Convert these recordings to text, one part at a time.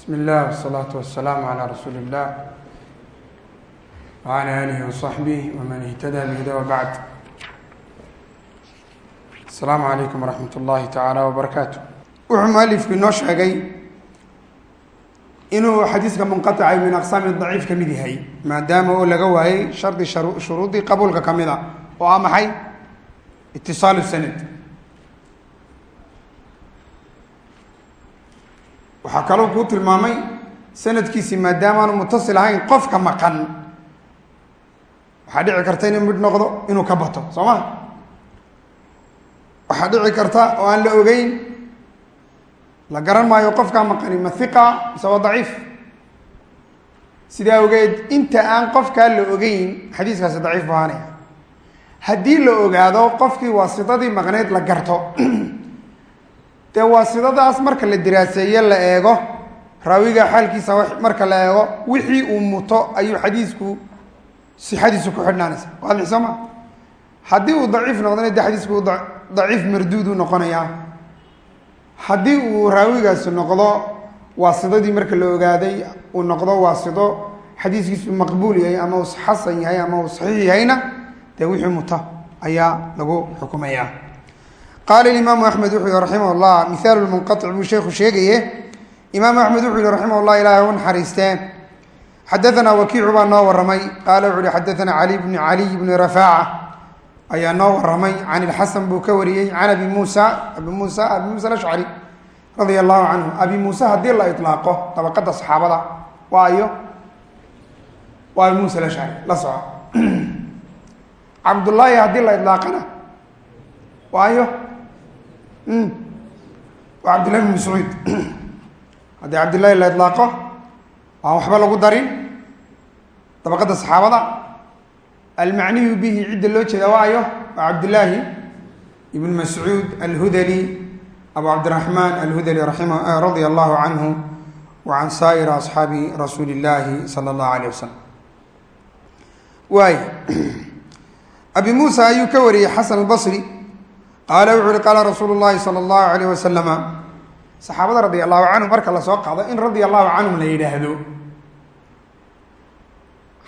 بسم الله والصلاة والسلام على رسول الله وعلى آله وصحبه ومن اهتدى بهدى وبعد السلام عليكم ورحمة الله تعالى وبركاته wuxuu mualifku inoo sheegay inuu xadiiska munqaطicay min aqsaami daciif ka mid yahay maadaama oo laga waayey shardi shuruudii qabuulka ka mid a oo ah maxay itisaalu sanad Waxaa kaloo kuu tilmaamay sanadkiisi maadaamaanu mutasil ahayn qofka maqan. Waxaa dhici karta inuu mid noqdo inuu ka bato soo ma waxaa dhici karta oo aan la ogeyn la garan maayo qofkaa maqani ma hiqa mise waa daciif. Sidaa ogeed inta aan qofkaa la ogeyn xadiiskaasi daciif bu ahaanaya. Haddii la ogaado qofkii waasidadii maqneyd la garto dee waasidadaas marka la diraaseeye la eego raawiga xaalkiisa marka la eego wixii uu muto ayuu xadiisku sixadiisu ku xidhnaanaysa. Waadix ma haddii uu daciif noqdona de xadiisku daciif marduudu noqonayaa haddii uu raawigaasi noqdo waasidadii marka la ogaaday uu noqdo waasido xadiiskiisu maqbuul yahay ama uu xasan yahay ama uu saxiix yahayna dee wixii muta ayaa lagu xukumaya qaala imaamu axmed wuxuu yihi raximah llah mihaalu munqaic buu sheekhu sheegaye imaamu axmed wuxuu yihi raximah llah ilahay u naxariistee xadaanaa wakiicu baa noo waramay qaala wuxu uhi xadaanaa cali bni caliy bni rafaaca ayaa noo waramay can ilxasan buu ka wariyey can abi muusa abi muusa abi muusa alashcari radia allahu canhu abi muuse haddii la ilaaqo dabaqada saxaabada waa ayo waa abi muusa alashcari la soco cabdullaahi haddii la ilaaqana waa waa cabdillahi bn mascuud haddii cabdillahi la ilaaqo aan waxba lagu darin. Dabaqada saxaabada almacniyu bihi cidda loo jeeda waa ayo waa cabdillaahi ibn mascuud alhudali abu cabdiraxmaan alhudali radia allahu canhu wa can saa'iri asxaabi rasuuli illaahi sala allahu alayh wasalam waay. Abi muusa ayuu ka wariyey xasan albasri qaala wuxu uhi qaala rasuulu llahi sala allahu alayh wasalama saxaabada radia allahu canhum marka la soo qaado in radia allahu canhum la yidhaahdo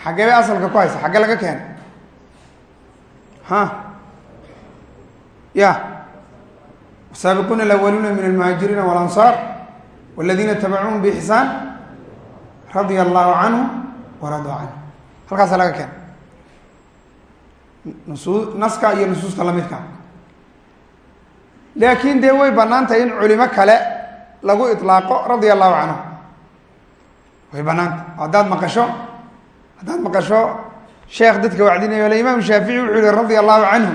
xaggee bay asalka ku haysa xaggee laga keena ha ya wasaabiquuna alawaluna min almuhaajiriina walansaar waladiina tabacuuhum biixsaan radia allahu canhum waradu canhu halkaasa laga keena nusu naska iyo nusuusta lamidka laakiin dee way bannaan tahay in culimo kale lagu ilaaqo radia allahu canhu. Way bannaantah haddaad maqasho haddaad maqasho sheekh dadka wacdinayo le imaam shaafici wuxuu yihi radia allahu canhu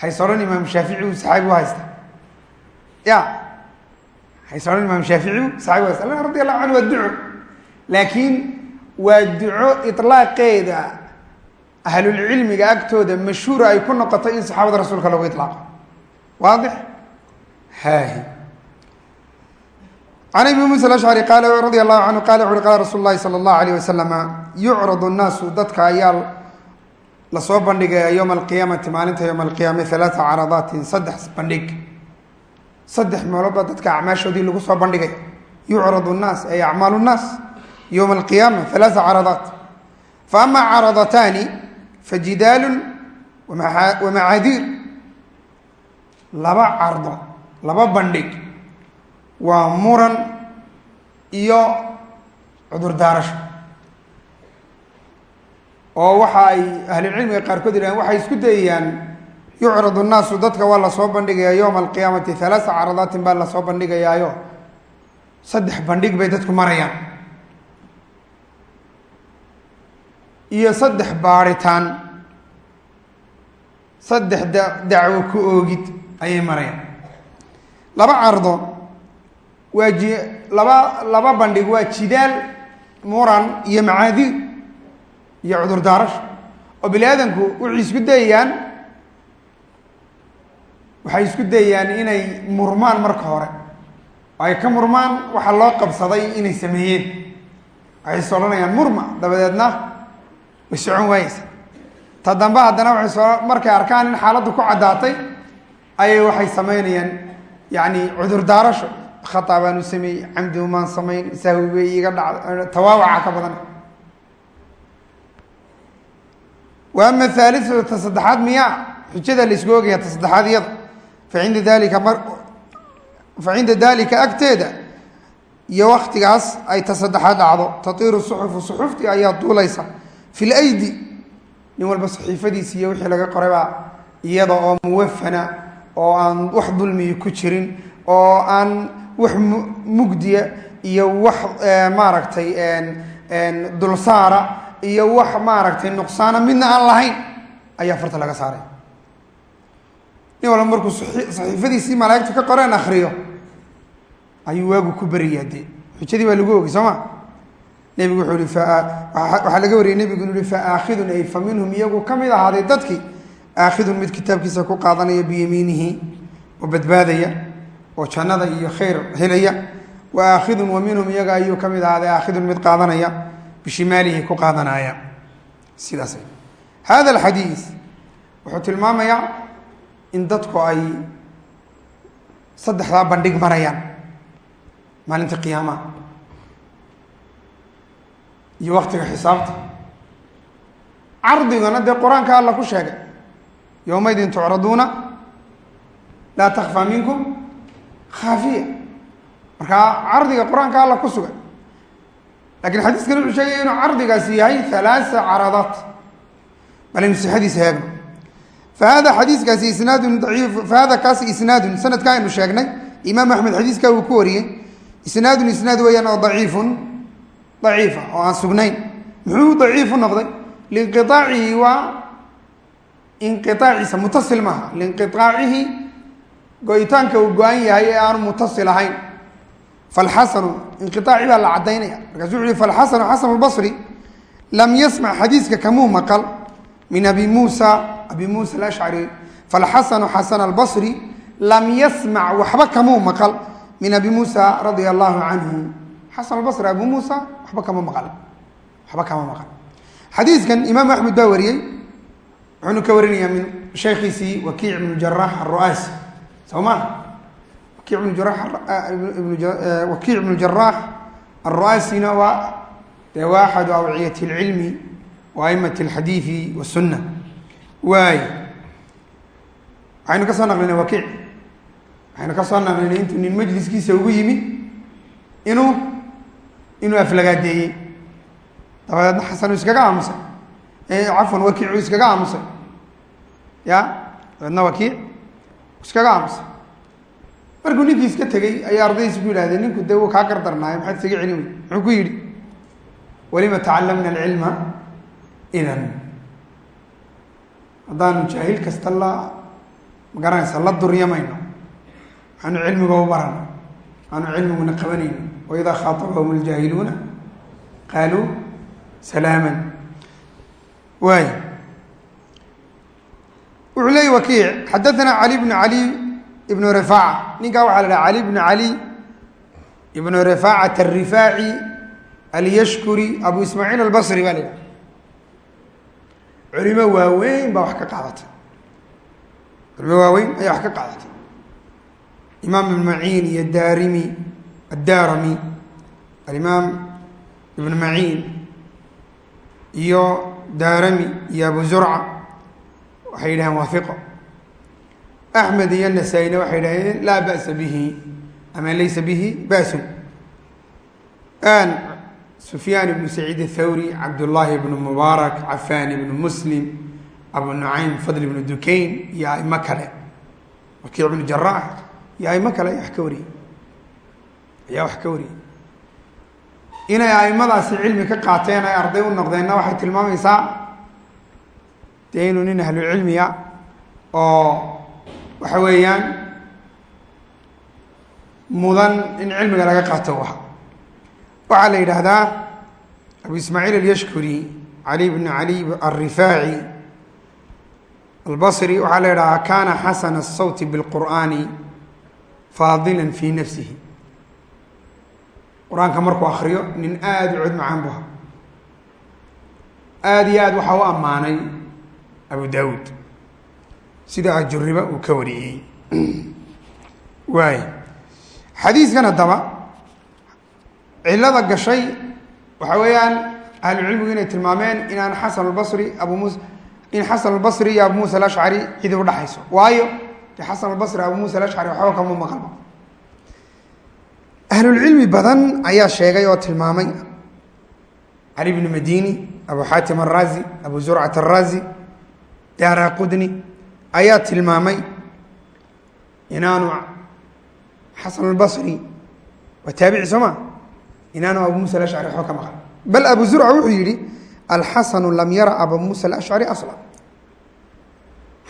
hays imaam shaafici u saxaabi u haysta. Ya hays imaam shaafici saxaabi u haysta. Radi allahu canhu waa duco. Laakiin waa duco ilaaqeeda ahlulcilmiga agtooda mashhuura ay ku noqotay in saxaabada rasuulka lagu ilaaqo waadix hahi can abi muusa alashcari qaala radia allahu canhu qala wuxu uhi qala rasuulu llahi sala allahu alayh wasalama yucradu nnaasu dadka ayaa la soo bandhigaya yowma alqiyaamati maalinta yowma alqiyaama halaata caradaatin saddex bandhig saddex meelood baa dadka acmaashoodii lagu soo bandhigay yucradu nnaas ay acmaalu nnaas yowma alqiyaama halaata caradaat fa ama caradataani fajidaalun wamacaadiir laba cardo laba bandhig waa muran iyo cudur daarasho. Oo waxa ay ahlulcilmiga qaarkood yidhahdeen waxay isku dayayaan yucradu nnaasu dadka waa la soo bandhigayaa yowma alqiyaamati halaasa caradaatin baa la soo bandhigayaayo. Saddex bandhig bay dadku marayaan. Iyo saddex baaritaan saddex da dacwo ku oogid ayay marayaan. Laba cardo waa ji laba laba bandhig waa jidaal muran iyo macaadiir iyo cudur daarasho oo bini aadanku waxay isku dayayaan waxay isku dayayaan inay murmaan marka hore. Oo ay ka murmaan waxaa loo qabsaday inay sameeyeen. Waxay is murma dabadeedna way socon waayeysa. Ta dambe haddana waxay soo markay arkaan in xaaladdu ku caddaatay ayay waxay samaynayaan yacni cudur daarasho khata baan u sameeyey camdi umaan samayn sahwi bay dhacda tawaawaca ka badan. Wa ama haaliatu ta saddexaad miyaa xujada la isku ogaya ta saddexaad iyada fa cinda dalika mar fa dalika agteeda iyo waktigaas ay ta saddexaad dhacdo. Tatiiru suxufu suxuftii ayaa duulaysa. Fi lydi nin walba saxiifadiisi iyo wixii laga qoraybaa iyada oo muwafana oo aan wax dulmiyi ku jirin oo aan wax mugdiya iyo wax maaragtay dulsaara iyo wax maaragtay nuqsaana midna aan lahayn ayaa farta laga saaray. Nin walba markuu saxiifadiisii malaa'igta ka qoreen akriyo ayuu waagu ku beriyaa dee xujadii baa lagu ogay soo ma nebigu wuxuu ihi waxaa laga wariyay nebigu inu ihi fa aakhidun ay fa minhum iyagu ka mid ahaaday dadkii aakhidun mid kitaabkiisa ku qaadanaya biyamiinihi oo badbaadaya oo jannada iyo khayr helaya. Wa aakhidun wa minhum iyaga ayuu ka mid ahaaday aakhidun mid qaadanaya bishimaalihi ku qaadanaya. Sidaas hada alxadiis wuxuu tilmaamayaa in dadku ay saddexdaa bandhig marayaan maalinta qiyaamaha iyo waktiga xisaabta. Cardigana dee qur'aanka alla ku sheegay yowmaydin tucraduuna laa takfaa minkum khaafiya markaa cardiga qur'aanka alla ku sugan laakiin xadiiskan wuxuu sheegaya inuu cardigaasi yahay halaasa caradaat balaynu sixadiisa heegno fa hada xadiiskaasi isnaadun daciif fa hada kaasi isnaadun sanadka aynu sheegnay imaam axmed xadiiska uu ku wariyey isnaadun isnaad weeyaan oo daciifun daciifa oo aan sugnayn muxuu daciif u noqday liinqiaacihi waa inqiaaciisa mutasil maaha. Liinqiaacihi go-itaanka uu go-an yahay ee aanu mutasil ahayn. Falxasanu inqiaaci baa la cadaynaya markaasu wuxu falxasanu xasan albasri lam yasmac xadiiska kamuu maqal min abi muusa. Abi muusa alashcari falxasanu xasan albasri lam yasmac waxba kamuu maqal min abi muusa radia allahu canhu xasan albasri abu muusa waxba kama maqal waxba kama maqal xadiiskan imaam axmed baa wariyey wuxuunu ka warinayaa min sheekhiisii wakiic ibnu jaraax aru'aasi soo ma wakiic ibnu jaraax wakiic ibnu jaraax aru'aasina waa dee waa axadu awciyati alcilmi wa aimati alxadiidi wasunna waay. Waxaynu ka soo naqlinay wakiic. Waxaynu ka soo naqlinay intuu nin majliskiisa ugu yimi inuu inuu aflagaadeeyey. Dabadeedna xasan uu iskaga aamusay cafwan wakiic uu iskaga aamusay. Ya dabeedna wakiic iskaga aamusay. Markuu ninkii iska tegey ayaa ardaydiisi ku yidhahdeen ninku dee wuu kaa gardarnaayo maxaad isaga celin wey muxuu ku yidhi walima tacalamna alcilma idan. Haddaanu jaahil kasta la magaranaysa la duryamayno waxaanu cilmiga u barano waxaanu cilmiguna qabanayno waidaa khaatabahum aljaahiluuna qaaluu salaama waay wuxuu leeyay wakiic xadathana cali bnu cali ibnu rifaaca ninkaa waxaa la dhaha cali bnu cali ibnu rifaacat arifaaci alyashkuri abu ismaaciil albasri baa la yidhaha culimo waaweyn baa wax ka qaadatay. Culimo waaweyn ayaa wax ka qaadatay. Imaam ibn maciin iyo daarimi addaarami alimaam ibn maciin iyo daarami iyo abu zurca waxay yidhaheen waa hiqo axmed iyo nasaa-ina waxay yidhahdeen laa ba'sa bihi. Ama laysa bihi ba'sun. Sufyaan ibnu saciid athawri cabdullaahi ibnu mubaarak cafaan ibnu muslim abu nucaym fadl ibnu dukayn iyo aimo kale. Wakiic ibnu jaraax iyo aimo kale ayaa wax ka wariyey. Ayaa wax ka wariyey inay aimadaasi cilmi ka qaateen ay arday u noqdeenna waxay tilmaamaysaa dee inuu nin ahlucilmiya oo waxa weeyaan mudan in cilmiga laga qaato u aha waxaa la yidhaahdaa abu ismaaciil alyashkuri cali bn cali alrifaaci albasri waxaa la yidhahdaa kana xasana الsawti bاlqur'ani faadila fi nafsihi qur'aanka markuu akriyo nin aada u cod macaan bu aha aada iyo aad waxaa u ammaanay abu dawud sida ajuriba uu ka wariyey. Waay. Xadiiskan haddaba cilada gashay waxa weeyaan ahlucilmigu inay tilmaameen inaan xasan albasri abu mus in xasan albasri iyo abu muusa alashcari cidi udhaxayso waayo de xasan albasri abu muusa alashcari waxba kama maqalba ahlulcilmi badan ayaa sheegay oo tilmaamay. Cali bnu madini abu xaatim araazi abu zurcat araazi daara qudni ayaa tilmaamay inaanu xasan albasri waa taabici soo ma? Inaanu abu muusa alashcari waxba ka maqal bal abu zurca wuxuu yihi alxasanu lam yara abu muusa alashcari asla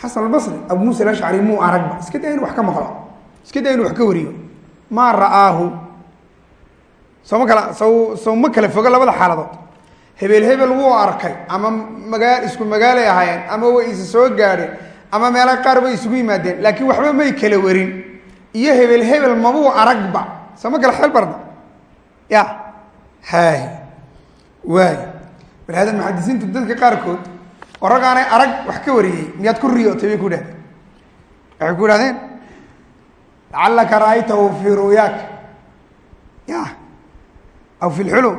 xasan albasri abu muusa alashcari muu aragba iska daa inu wax ka maqlo. Iska daa inu wax ka wariyo. Maa ra'aahu soo ma kala so soo ma kala fogo labada xaaladood. Hebel hebel wuu arkay ama magaa isku magaalay ahaayeen ama way isa soo gaadheen ama meelo qaar bay isugu yimaadeen laakiin waxba may kala warin. Iyo hebel hebel mabuu aragba. Soo ma kala xeel barda ya. Hay waay walhaada muxadisiintu dadka qaarkood oo arag wax ka wariyey miyaad ku riyootay bay ku dhahdeen waxay ku dhahdeen lacallaka ra'aytahu fii ru'yaaka ya aw fi lxulum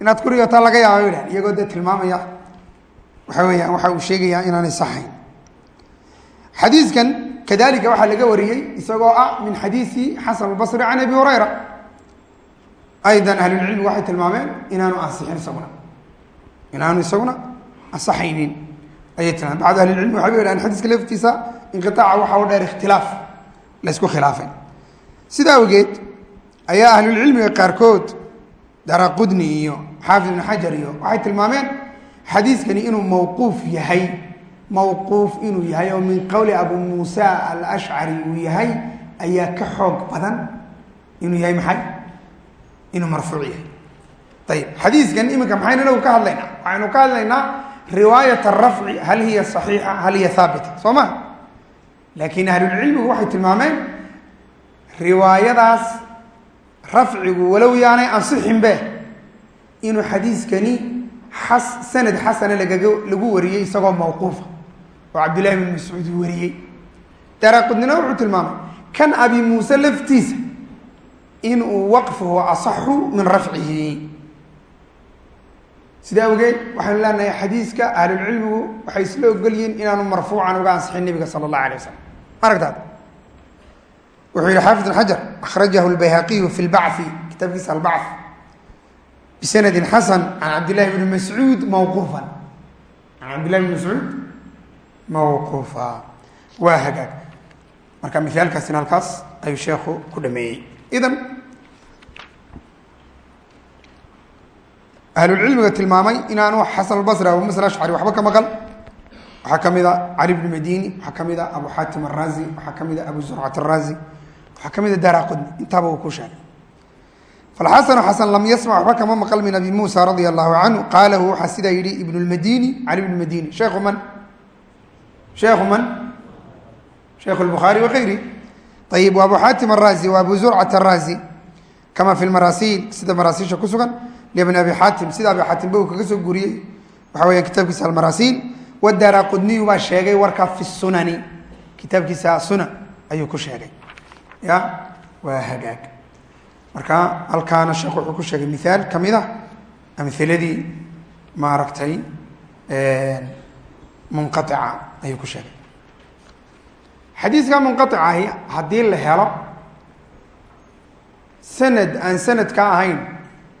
inaad ku riyootaa laga yaaba dhahdeen iyagoo dee tilmaamaya waxa weeyaan waxa uu sheegayaa inaanay saxayn xadiiskan kadalika waxaa laga wariyey isagoo ah min xadiisi xasan albasri can abi hurayra aydan ahlulcilmi waxay tilmaameen inaanu ansixin isaguna inaanu isaguna ansaxaynin ayay tilmaameen bacd ahlilcilmi waxay yidhahan xadiiska laftiisa inqiaaca waxa u dheer ikhtilaaf laysku khilaafay sida awgeed ayaa ahlulcilmiga qaarkood daraqudni iyo xaafid ibn xajar iyo waxay tilmaameen xadiiskani inuu mawquuf yahay mawquuf inuu yahay oo min qowli abu muusa alashcari uu yahay ayaa ka xoog badan inuu yahay maxay? Inuu marfuuc yahay. Ayib xadiiskan iminka maxaynu inagu ka hadlaynaa? Waxaynu ka hadlaynaa riwaayat arafci hal hiya saxiixa hal hiya haabita soo ma? Laakiin ahlulcilmigu waxay tilmaameen riwaayadaas rafcigu walow yaanay ansixinbe. Inuu xadiiskani sanad xasana lagu wariyey isagoo mawquufa oo cabdillahi bin mascuud wariyey. Daraqudnina wuxuu tilmaamay kan abi muuse laftiisa inuu waqfuhu asaxu min rafcihi. Sida awgeed waxaynu leenahay xadiiska ahlulcilmigu waxay isla ogol yihiin inaanu marfuucan uga ansixin nebiga sala allahu alay wasalam ma wuxuu yihi xaafid ibn xajar akhrajahu lbayhaqiyu fi lbacfi kitaabkiisa albacf bisanadin xasan can cabdillahi bni mascuud mawquufan. Can cabdillahi bni mascuud mawquufa. Waa hagaag. Marka mithaalkaasina halkaas ayuu sheekhu ku dhameeyey. Idan ahlulcilmiga tilmaamay inaanu xasan albasri abu musa ashcari waxba ka maqal waxaa ka mid a cali bni madini waxaa ka mid a abu xaatim araazi waxaa ka mid a abu zurcat araazi waxaa ka mid a daara qudni intaaba uu ku sheegay. Falxasanu xasan lam yasmac waxba kama maqal min abi muusa radia allahu canhu qaalahu waxaa sidaa yidhi ibnu cali madini sheekhu man? Sheekhu man? Sheikhu lbukhaari wakayri ayib wa xaatim araazi wa abu zurcat araazi kama fi lmarasiil sida maraasiisha ku sugan. Libni abi xaatim sida abi xaatimba uu kaga soo guriyey. Waxa weya kitaabkiisa almarasiil wadaara qudniyu baa sheegay warkaa fi sunani. Kitaabkiisa sunan ayuu ku sheegay ya waa hagaag. Marka halkaana sheekh wuxuu ku sheegay miaal ka mid a amiladii maaragtay munqaica ayuu ku sheegay. Xadiiska munqaicahi haddii la helo sanad aan sanadka ahayn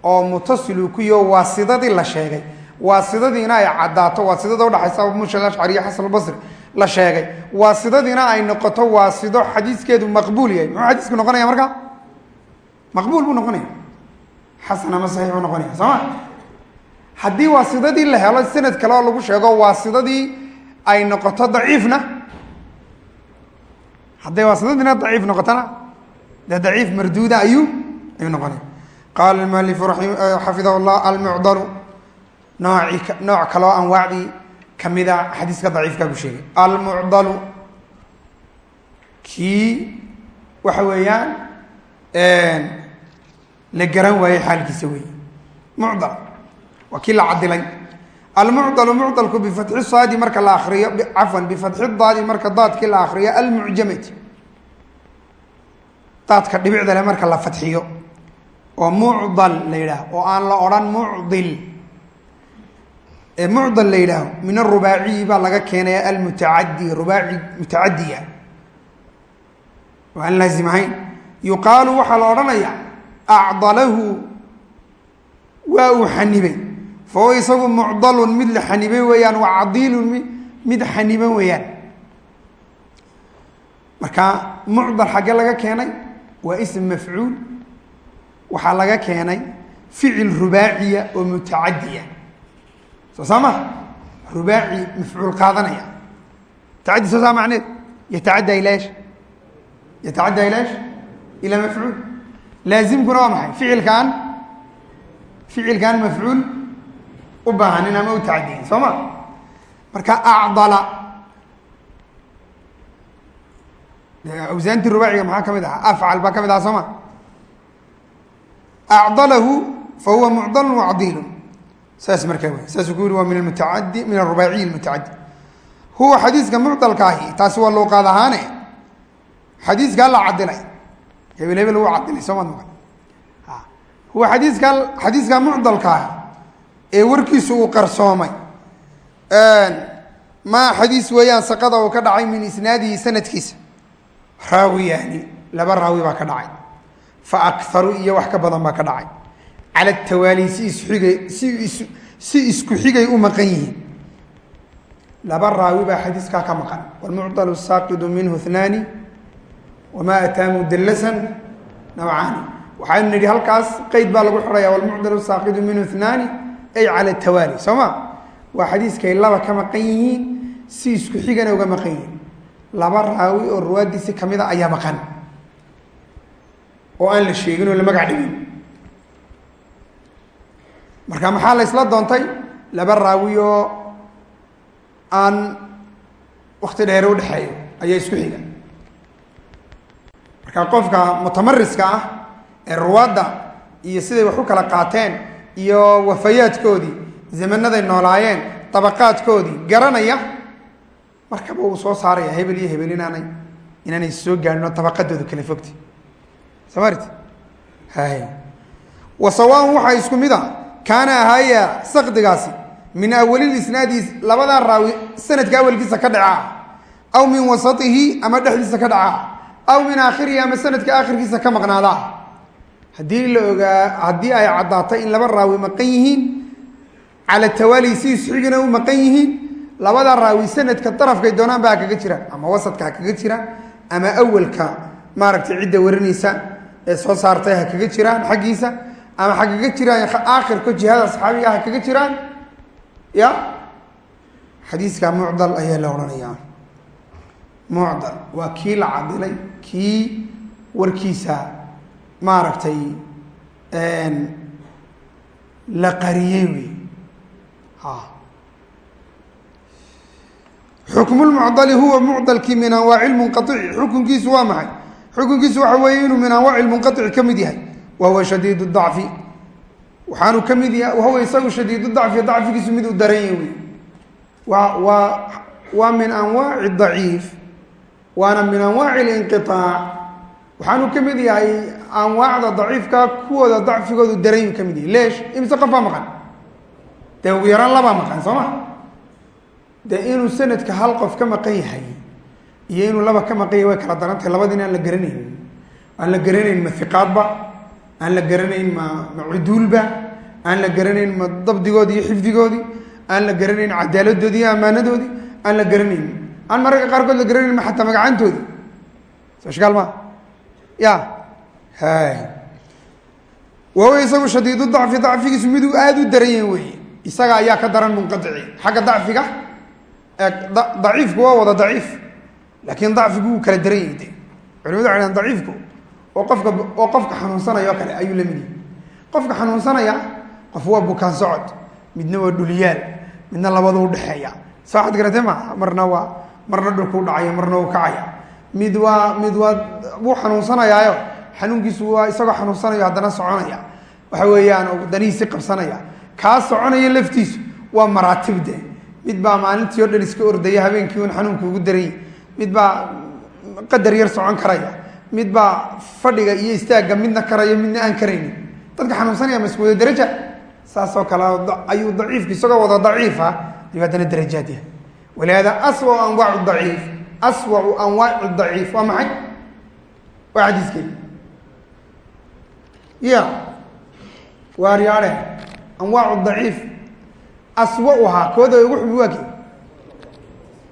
oo mutasiluu yaho waasidadii la sheegay. Waasidadiina ay caddaato waasidada udhaxaysa musa ashcari iyo xasan albasri la sheegay. Waasidadiina ay noqoto waasido xadiiskeedu maqbuul yahay. Muxuu xadiisku noqonaya marka? Maqbuul buu noqonaya xasan ama saxiix buu noqonaya soo ma? Haddii waasidadii la helo sanad kale oo lagu sheego waasidadii ay noqoto daciifna. Hadday waasidadiina daciif noqotona dee daciif marduuda ayuu ayuu noqonaya qaala mualifu xafidahu llah almucdalu nooci nooc kaloo anwaacdii kamida xadiiska daciifkaa ku sheegay. Almucdalu. Kii waxa weeyaan la garan waayey xaalkiisa wey mucdal. Waa kii la cadilay almucdalu mucdalku bifatxi saadi marka la akriyo cafwan bifatxi daadi marka daadkii la akriyo almucjamati. Daadka dhibicda le marka la fadxiyo oo mucdal la yidhaaho oo aan la odhan mucdil ee mucdal la yidhaaho min arubaaciyi baa laga keenaya almutacadi rubaaci mutacadiya oo aan laazim ahayn. Yuqaalu waxaa la odhanaya acdalahu waa uu xanibay. Fahuwa isagu mucdalun mid la xanibay weeyaan wa cadiilun mid xaniban weeyaan. Marka mucdal xaggee laga keenay waa ism mafcuul. Waxaa laga keenay ficil rubaaciya oo mutacadiya soo saa ma rubaaci mafcuul qaadanaya. Mutacadi soo saa macneed? Yatacadda ilaa esh yatacadda ilaa mafcuul. Laazimkuna waa maxay? Ficilkaan? Ficilkaan mafcuul u baahanin ama u tacadiyin soo ma? Marka acdala. Awsaantii rubaaciga maxaa ka mid ahaa? Afcal baa ka mid ahaa. Soo ma? Acdalahu fa huwa mucdalun wacdiilun saas markaa wey saasuu ku yiri waa min almutaadi min arubaaciyi almutacadi huwa xadiiska mucdalkaahi taasi waa luuqaad ahaane xadiiskaa la cadilay hebel hebel uu cadilay soo maad maqan huwa xadiiskaa xadiiskaa mucdalkaahi ee warkiisu uu qarsoomay. Maa xadiis weeyaan saqada uu ka dhacay min isnaadihi sanadkiisa. Raawiyaani laba raawi baa ka dhacay. Fa akaru iyo wax ka badan baa ka dhacay cala tawaali si isku xigay u maqan yihiin laba raawi baa xadiiskaa ka maqan wlmucdal saaqidu minhu ithnaani wamaa ataa mudallasan nawcaani waxaynu nidhi halkaas qeyd baa lagu xidhaya wlmucdal saaqidu minhu ithnaani ay cala tawaali soo ma waa xadiiskay laba ka maqan yihiin si isku xigana uga maqan yihiin laba raawi oo ruwaadiisi ka mid a ayaa maqan oo aan la sheegin oo la magac dhigin marka maxaa la ysla doontay? Laba raawi oo aan wakti dheere udhexeeyo ayaa isku xiga marka qofka mutamariska ah ee ruwaadda iyo siday wax u kala qaateen iyo wafayaadkoodii zamanaday noolaayeen dabaqaadkoodii garanaya markaba uu soo saaraya hebel iyo hebel inaanay inaanay soo gaarin oo tabaqadoodu kala fogtay soo marit hay. Wa sawaan waxaa isku mid a kaana ahaaya sakdigaasi min awalil isnaadi labadaa raawi sanadka awalkiisa ka dhaca. Aw min wasatihi ama dhexdiisa ka dhaca. Aw min aakhirihi ama sanadka aakhirkiisa ka maqnaada. Haddii la ogaa haddii ay caddaatay in laba raawi maqan yihiin cala tawaali si isxigina u maqan yihiin labada raawi sanadka darafkay doonaan ba ha kaga jiraan ama wasadka ha kaga jiraan ama awalka maaragtay cidda warinaysa ee soo saartay ha kaga jiraan xaggiisa ama ha kaga jiraan aakhirka jihada saxaabiga ha kaga jiraan? Ya? Xadiiska mucdal ayaa la odhanayaa. Mucdal waa kii la cadilay kii warkiisa maaragtay la qariyey wey. Xukmu lmucdali huwa mucdalkii min anwaaci lmunqaici xukunkiisu waa maxay? Xukunkiisu waxa weeye inuu min anwaaci lmunqaici ka mid yahay wa huwa shadiid dacfi waxaanu ka mid yahay wahuwa isagu shadiid dacfi dacfigiisu mid u daran yahy wey waa waa min anwaaci daciif waana min anwaaci linqiaac waxaanu ka mid yahay anwaacda daciifka kuwooda dacfigoodu daranyu ka mid yahay leesh imise qof baa maqan dee ugu yaraan labaa maqan soo ma dee inuu sanadka hal qof ka maqan yahay iyo inuu laba ka maqan yahay way kala daran tahay labadina aan aan la garanayn aan la garanayn ma ma cuduulba aan la garanayn ma dabdigoodi iyo xifdigoodii aan la garanayn cadaaladoodii iyo ammaanadoodii aan la garanayn. Aan mararka qaarkood la garanayn ma xataa magacaantoodii soo ishkaal ma? Ya wahuwa isagu shadiidu dacfi dacfigiisu miduu aada u daran wey isaga ayaa ka daran munqaici xagga dacfiga daciifku waa wada daciif. Laakiin dacfigu wuu kala daran yahay de. Culimadu waxay daciifku oo qofka oo qofka xanuunsanaya oo kale ayuu la mid yahay qofka xanuunsanaya qof waa bukaan socod. Midna waa dhuliyaal midna labada udhexeeya soo waxaad garatee maa marna waa marna dhulkuu dhacaya marna uu kacaya. Mid waa mid waa wuu xanuunsanayaayo xanuunkiisu waa isagoo xanuunsanayo haddana soconaya. Waxa weeyaan danihiisi qabsanaya. Kaa soconaya laftiisu waa maraatibde mid baa maalintii o dhan iska ordaya habeenkii un xanuunka ugu darayy mid baa qadar yar socon karaya mid baa fadhiga iyo istaagga midna karayo midna aan karaynin. Dadka xanuunsanaya ma isku wada daraja saasoo kale ayuu daciifku isagoo wada daciifa ayuu haddana darajaad yahay. Walihaada aswau anwaacu daciif aswau anwaaci daciif waa maxay? Waa xadiiskeen ya waaryaadhe anwaacu daciif aswauhaa kooda ugu xubi waa kii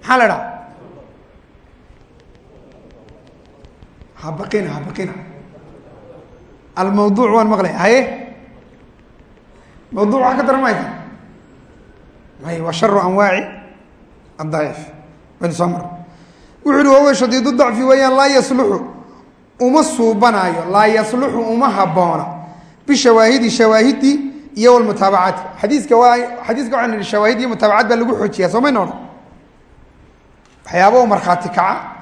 maxaa la dhaha habaqina habaqina almawduuc waan maqlay. Haye? Mawduuc waa ka daran maysa may waa sharu anwaaci adaciif waynu soo mar wuxu wahuwa shadiidu dacfi weeyaan laa yasluxu uma suubanaayo laa yasluxu uma habboona bishawaahidi shawaahidii iyo walmutaabacaati xadiiska waa xadiiska waxaan nihi shawaahid iyo mutaabacad baa lagu xoojiyaa soo mayna odhan waxyaaba u markhaati kaca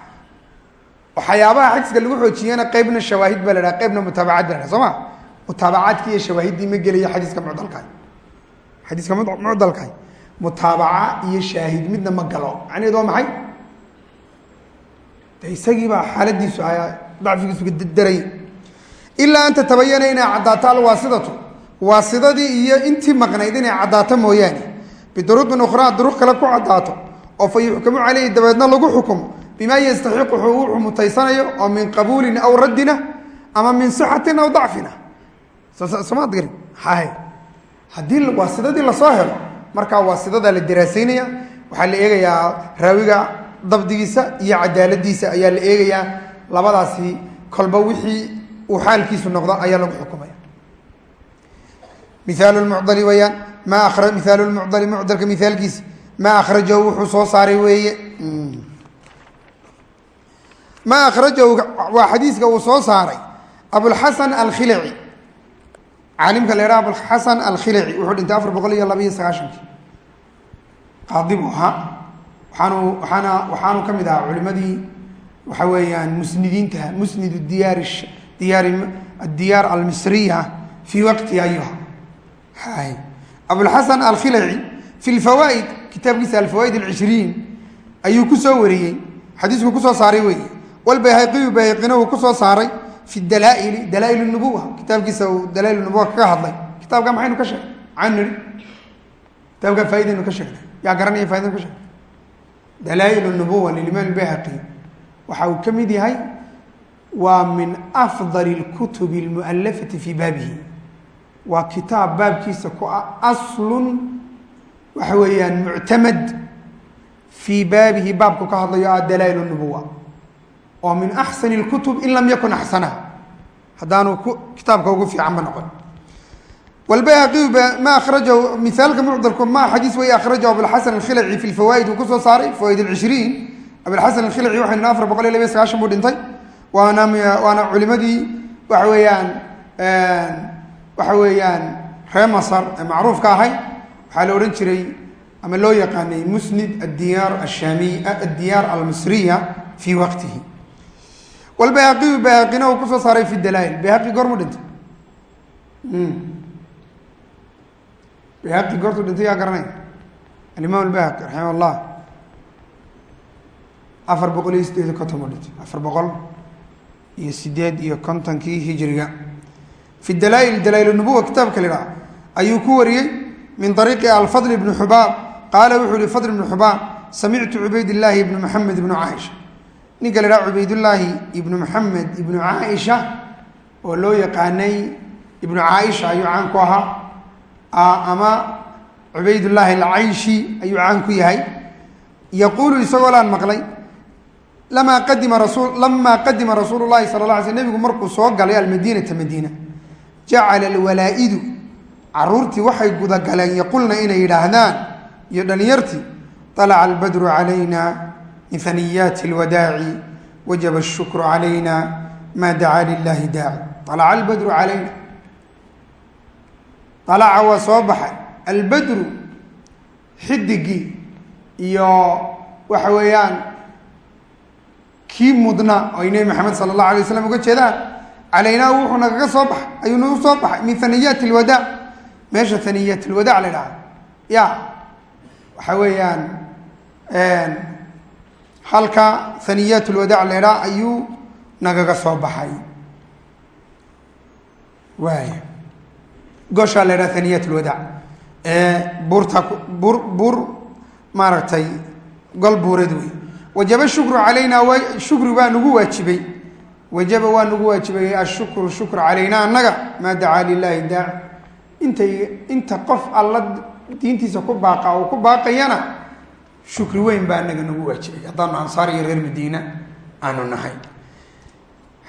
waxyaabaha xadiiska lagu xoojiyana qeybna shawaahid baa la dhaha qeybna mutaabacad ba la dhaha soo ma mutaabacaadki iyo shawaahiddii ma gelayo xadiiska mucdalkaah xadiiska mucdalkaah mutaabaca iyo shaahid midna ma galo. Macnaheed waa maxay? De isagiibaa xaaladiisu dacfigiisu daray ilaa an tatabayana inay caddaato alwaasidatu. Waasidadii iyo intii maqnayd inay caddaato mooyaane. Biduruqin ukhraa duruq kale ku caddaato. Oo fa yuxkamu caleyhi dabeedna lagu xukumo bimaa yastaxiqu wuxuu mutaysanayo oo min qabuulin aw raddina ama min sixatin aw dacfina. Somaad garin hahe haddii waasidadii la soo helo markaa waasidadaa la daraasaynaya waxaa la eegayaa raawiga dabdigiisa iyo cadaaladiisa ayaa la eegayaa. Labadaasi kolba wixii uu xaalkiisu noqdo ayaa lagu xukumaya. Miaal mucdali weyaan ma miaal mucdali mucdalka miaalkiisa maa akhrajahu wuxuu soo saaray weeye maa akhrajahu waa xadiiska uu soo saaray. Abulxasan alkhilaci caalimka la yhaha abulxasan alkhilaci wuxuu dhintay afar boqol iyo labayo sagaashankii qaadi buu waxaanu waxaana waxaanu ka mid ahaa culimadii waxa weeyaan musnidiinta musnid diyaar adiyaar almisriya fii waqti ayuha hay. Abulxasan alkhilaci fi lfawaaid kitaabkiisa alfawaaid alcishriin ayuu ku soo wariyey. Xadiisku ku soo saaray weeye walbayhaqiyu bayhaqina uu ku soo saaray fi dalaaili dalaail nubuwa kitaabkiisa uu dalaail nubuwa kaga hadlay. Kitaabka maxaynu ka sheegnay? Maxaynu nihi kitaabka faaidaynu ka sheegnay. Yaa garanaya faidaynu ka sheegnay? Dalaail nubuwa lilimaam bayhaqi. Waxa uu ka mid yahay waa min afdal اlkutubi اlmualafati fii baabihi. Waa kitaab baabkiisa ku ah aslun oo min axsan اlkutub in lam yakun axsana. Haddaanu kitaabka ugu fiicanba noqon. Wlbayhaqiyu ma akhrajahu miaalka mucdalku ma xadiis way akhrajahu abulxasan alkhilaci fi lfawaaid uu ku soo saaray fawaaid alcishriin abulxasan alkhilaci waxaynu afar boqol iyo labiyo sagaashan buu dhintay. Waana waana culimadii waxa weeyaan waxa weeyaan ree masar ee macruufka ahay. Waxaa la odhan jiray ama loo yaqaanay musnid adiyaar ashaamiy addiyaar almisriya fii waqtihi wlbayhaqiyu bayhaqina uu ku soo saaray fi dalaail bayhaqi goormu dhintay. Bayhaqi goortuu dhintay yaa garanay? Alimaam albayhaqi raximah llah afar boqol iyo sideed iyo konton buu dhintay. Afar boqol iyo sideed iyo kontonkii hijriga. Fi dalaail dalaail nubuwa kitaabka la idhaha ayuu ku wariyey min ariiqi alfadl ibni xubaab qaala wuxuu yihi fadl ibnu xubaab samictu ninka la idhaha cubaydullaahi ibnu maxamed ibnu caaisha oo loo yaqaanay ibnu caaisha ayuu caan ku ahaa. Ama cubaydullaahi alcayshi ayuu caan ku yahay. Yaquulu isagoo laan maqlay lamaa qadima rasul lamaa qadima rasuulu llahi sala la alay sl nebigu markuu soo galay almadiinata madiina jacala alwalaa'idu. Caruurtii waxay gudagaleen yaqulna inay yidhaahdaan iyo dhalinyartii alaca albadru calayna min haniyaati alwadaaci wajaba ashukru calayna maa dacaa lilahi daaci alaca albadru calayna alaca waa soo baxay albadru xidigii iyo waxa weeyaan kii mudna oo ay nebi maxamed sala allahu alay waslam uga jeedaan calaynaa wuxuu nagaga soo baxay ayuu nagu soo baxay min la idhaha ya waxa weeyaan halka haniyaat lwadaac la idhaha ayuu nagaga soo baxay. Waay goshaa la idhaha haniyat ee buurta buur buur maaragtay gol buureed wey wajaba shukru calaynaa wa shukri waa nagu waajibay. Wajaba waa nagu waajibay ashukru shukr calaynaa annaga maa dacaa lilaahi daac. Intay inta qof alla diintiisa ku baaqa oo ku baaqayana shukri weyn baa anaga nagu waajibay haddaanu ansaar iyo reer madiina aanu nahay.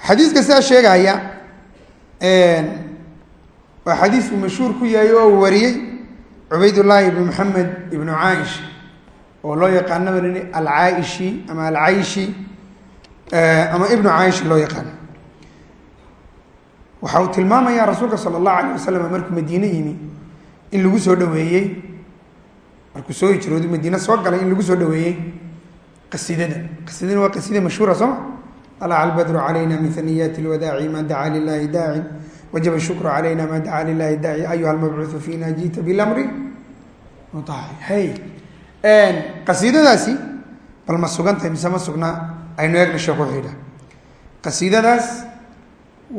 Xadiiska sidaa sheegaya waa xadiis uu mashhuur ku yahay oo wariyey cubaydullaahi ibnu maxamed ibnu caaisha oo loo yaqaanaba alcaaishi ama alcayshi ama ibnu caaisha loo yaqaano waxa uu tilmaamaya rasuulka sala allahu alayh wasalam markuu madiine yimi in lagu soo dhaweeyey markuu soo hijrooday madiine soo galay in lagu soo dhaweeyey qasidada qasidana waa qasida mashhuura sooma alaca albadru calayna min haniyaati lwadaaci maa dacaa lilahi daacin wajaba ashukru calayna maa dacaa lilahi daaci ayuha almabcuudu fiina jiita bilamri hay qasiidadaasi bal ma sugantahay mise ma sugnaa aynu eegna sheekh wuxuu yidhaha qasiidadaas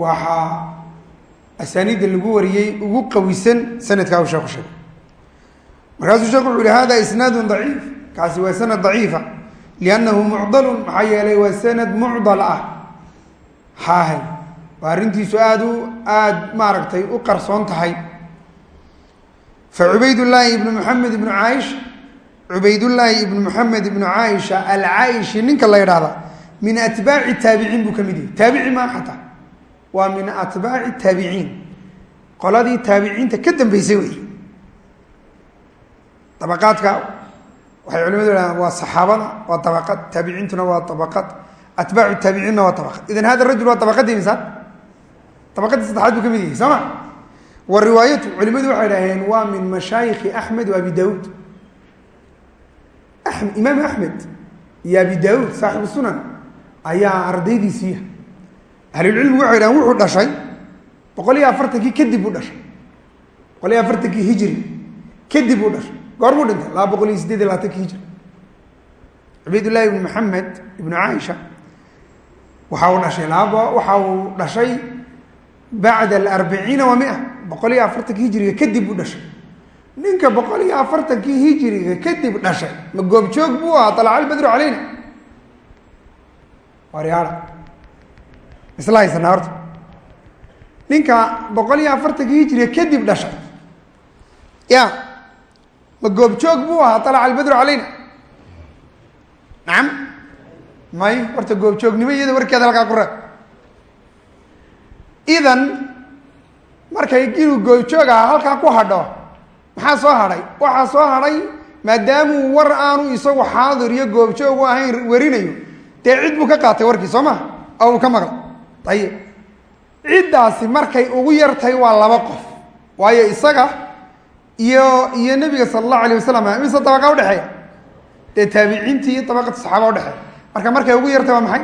waxaa asaaniidda lagu wariyey ugu qawisan sanadkaa u sheekhu sheegay markaasuu sheekhu wuxu yihi hada isnaadu daciif. Kaasi waa sanad daciifa liannahu mucdalun maxaa yeelay waa sanad mucdal ah. Haahay waa arrintiisu aada u aada maaragtay u qarsoon tahay. Fa cubaydullaahi ibnu maxamed ibnu caaisha cubaydullaahi ibnu maxamed ibnu caaisha alcaa'ishi ninka la yidhaahda min atbaaci taabiciin buu ka mid yahay. Taabici maa xataa waa min atbaaci taabiciin qoladii taabiciinta ka dambeysay wey dabaqaadka waxay culimadu yidhahdaan waa saxaabada waa dabaqad taabiciintuna waa dabaqad atbaacu taabiciinna waa dabaqad idan hada rajul waa dabaqadii misaan dabaqadii saddexaad buu ka mid yahay soo ma? Wa riwaayatu culimadu waxay dhaheen waa min mashaayikhi axmed wa abi daawuud. Imaam axmed iyo abi daauud saaxibu sunan ayaa ardaydiisiiya ahlulcilmigu waxay dhahan wuxuu dhashay boqol iyo afartankii kadib buu dhashay boqol iyo afartankii goor buu dhintay laba boqol iyo sideed iyo labaatankii hijri cubaydullahi ibnu maxamed ibnu caaisha waxa uu dhashay laba waxa uu dhashay bacda alarbiciina wa mia boqol iyo afartankii hijriga kadib buu dhashay. Ninka boqol iyo afartankii hijiriga kadib dhashay ma goobjoog buu ahaa alaca albadru calayna. Waryaala isla haysanaa horta. Ninka boqol iyo afartankii hijiriga kadib dhashay. Ya ma goobjoog buu ahaa alaca albadru calayna nacam may horta goobjoognimo iyada warkeeda halkaa ku reeb idan markay inuu goobjoog ahaa halkaa ku hadho. Maxaa soo hadhay? Waxaa soo hadhay maadaamuu war aanu isagu xaadir iyo goobjoog u ahayn warinayo. Dee cid buu ka qaatay warkii soo maha oo uu ka maqlay ayib ciddaasi markay ugu yartahay waa laba qof. Waayo isaga iyo iyo nebiga sala allahu alayh wasalam mise dabaqa udhexeeya dee taabiciintii iyo dabaqati saxaaba udhexeeya marka markay ugu yartay waa maxay?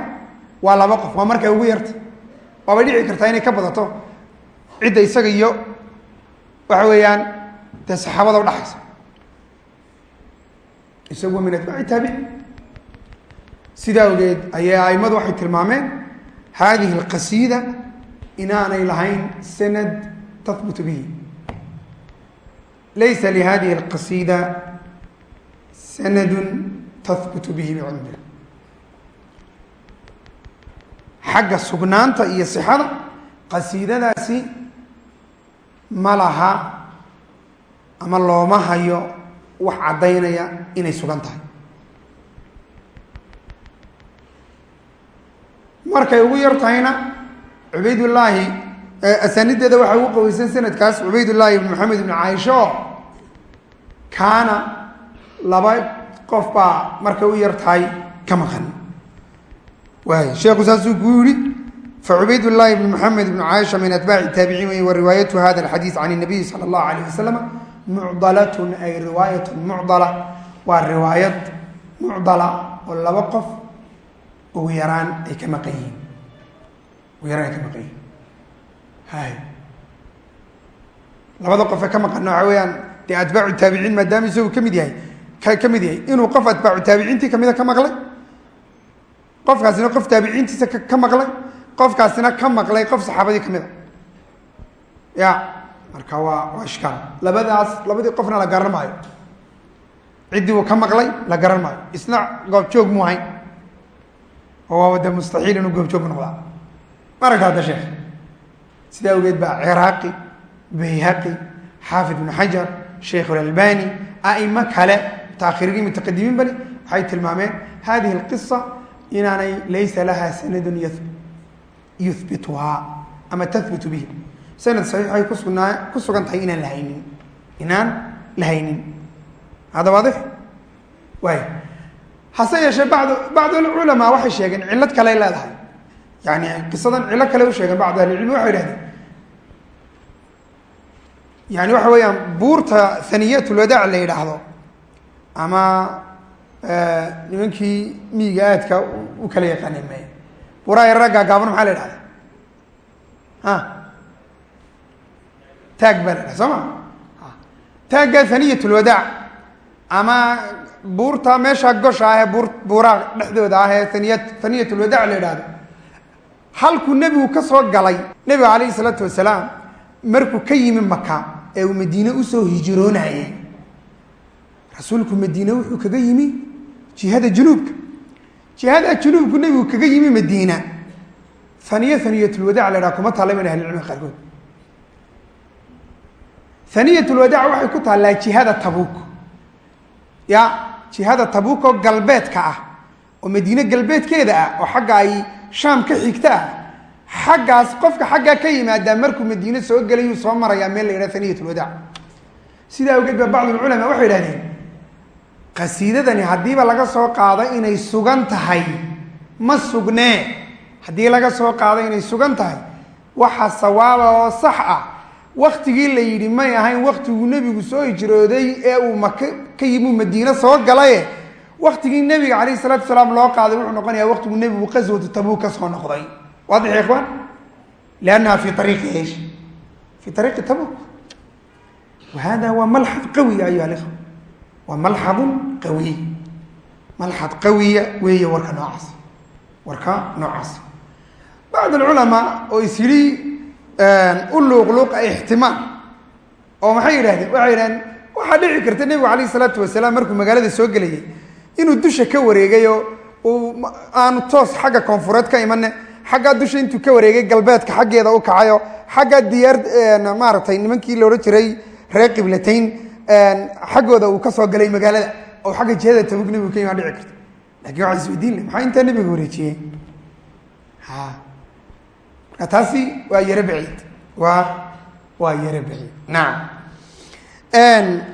Waa laba qof waa markay ugu yartay. Waabay dhici kartaa inay ka badato. Cidda isaga iyo waxa weeyaan dee saxaabada udhaxaysa isagu waa min atbaaci taabiciin sidaa ogeed ayay aimadu waxay tilmaameen hadihi alqasiida inaanay lahayn sanad tahbutu bihi laysa lihadihi alqasiida sanadu tahbutu bihi bicilmillah xagga sugnaanta iyo sixada qasiidadaasi ma laha ama looma hayo wax caddaynaya inay sugan tahay markay ugu yar tahayna cubaydullaahi asaanideeda waxaa ugu qaweysan sanadkaas cubaydullaahi ibn maxamed ibn caaisha oo kaana laba qof baa markay u yar tahay ka maqan. Waay sheekhu saasuu kuu yihi facubaydullaahi ibn maxamed ibn caaisha min atbaaci taabiciin wey wa riwaayatu hada alxadiis can nabiyi sala allahu alayh wasalam mucdalatun ay riwaayatun mucdala waa riwaayad mucdala oo laba qof ugu yaraan ay ka maqan yihiin. Ugu yaraan ay ka maqan yihiin hay. Labada qof ee ka maqana waxa weeyaan dee atbaacu taabiciin maadaama isagu ka mid yahay ka ka mid yahay. Inuu qof atbaacu taabiciintii kamida ka maqlay? Qofkaasina qof taabiciintiisa ka maqlay? Qofkaasina ka maqlay qof saxaabadii ka mid a ya marka waa waa ishkaal. Labadaas labadii qofna la garan maayo ciddii uu ka maqlay la garan maayo isna goobjoog mu ahayn. Oo waaba de mustaxiil inuu goobjoog noqdaa. Maragta hadda sheekh sidaa awgeed baa ciraaqi bayhaqi xaafid ibnu xajar sheikh alalbani aimo kale mutaahiriin mutaqadimiin bani waxay tilmaameen hadihi alqisa inaanay laysa laha sanadun yuhbituhaa ama tahbitu bihi. Sanad saxiix ay kusugnaa ku sugan tahay inaan la haynin inaan la haynin. Hada waadix? Waay hase yeeshee bad bacd alculamaa waxay sheegeen cillad kaley leedahay. Yani qisadan cillo kale u sheegeen bacd ahlicilmi waxay idhahdeen yani waxa weeyaan buurta haniyat lwadaac la yidhaahdo ama nimankii miyiga aadka u kala yaqaaneen me buuraha yarara gaagaaban maxaa la yidhahda a taag baa la yidhahda soo ma? Taagga haniyat lwadaac ama buurta meesha gosha ah ee buur buuraha dhexdooda ah ee haniyat haniyat lwadaac la yidhahdo halkuu nebigu ka soo galay nebiga calayhi isalaatu wasalaam markuu ka yimi maka ee uu madiine u soo hijroonayay. Rasuulku madiine wuxuu kaga yimi jihada junuubka. Jihada junuubku nebigu kaga yimi madiina haniye haniyatulwadaac la dhaha kuma taalla min ahlicilmiga qaarkood. Haniyatulwadaac waxay ku taallaa jihada tabuuk. Ya jihada tabuuk oo galbeedka ah oo madiine galbeedkeeda ah oo xagga ay shaam ka xigta ah xaggaas qofka xaggaa ka yimaadaa markuu madiine soo gelayuu soo marayaa meel la yidhaha haniyat lwadaac sidaa awgeed ba bacd ulculamaa waxay idhahdeen qasiidadani haddiiba laga soo qaado inay sugan tahay ma sugnee. Haddii laga soo qaado inay sugan tahay waxa sawaaba oo sax ah. Waktigii la yidhi may ahayn waktiguu nebigu soo hijrooday ee uu maka ka yimuu madiine soo galaye waktigii nebiga calayhi salatu wasalaam loo qaaday wuxuu noqonayaa waktiguu nebigu qaswatu tabuuk ka soo noqday ikhwaan liannaha fi ariiqi eesh fi ariiqi tabuk wa hada waa malxad qawiya ayuha alikhwa waa malxadun qawiy malxad qawiya weeye warka noocaas warka noocaas bacd alculamaa oo is yidhi u luuqluuqa ixtimaal oo maxay yidhahdeen waxay yidhahdeen waxaa dhici karta nebigu calayhi salaatu wasalaam markuu magaalada soo gelayay inuu dusha ka wareegayo uu aanu toos xagga koonfureed ka imane xaggaa dusha intuu ka wareegay galbeedka xaggeeda u kacayo xaggaa diyaar maaragtay nimankii la jiray reer qiblatayn xaggooda uu ka galay magaalada oo xagga jihada tabug nebigu ka imaa dhici karta laakiin waxaa isweydiin le maxaa intaa nebiga wareejiyey? Marka taasi waa yaro baciid. Waa waa yaro baciid. Nacam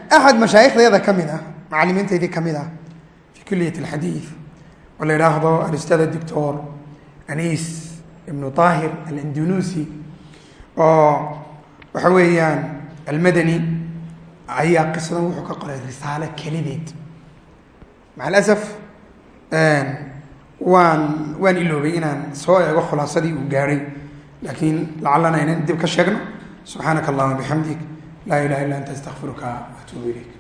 axad mashaayikhdeeda ka mid ah macalimiinteydii ka mid ah fi kuliyat alxadiid oo la idhaahdo alustad doctor anis ibnu طaahir alandanusi oo waxa weeyaan almadani ayaa qisadan wuxuu ka qoray risaalo kelideed. Maca alasaf waan waan iloobay inaan soo eego khulaasadii uu gaadhay laakiin lacallana inaan dib ka sheegno. Subxaanaka allahuma bixamdik laa ilaha illa anta astaqfiruka waatuubu ilayk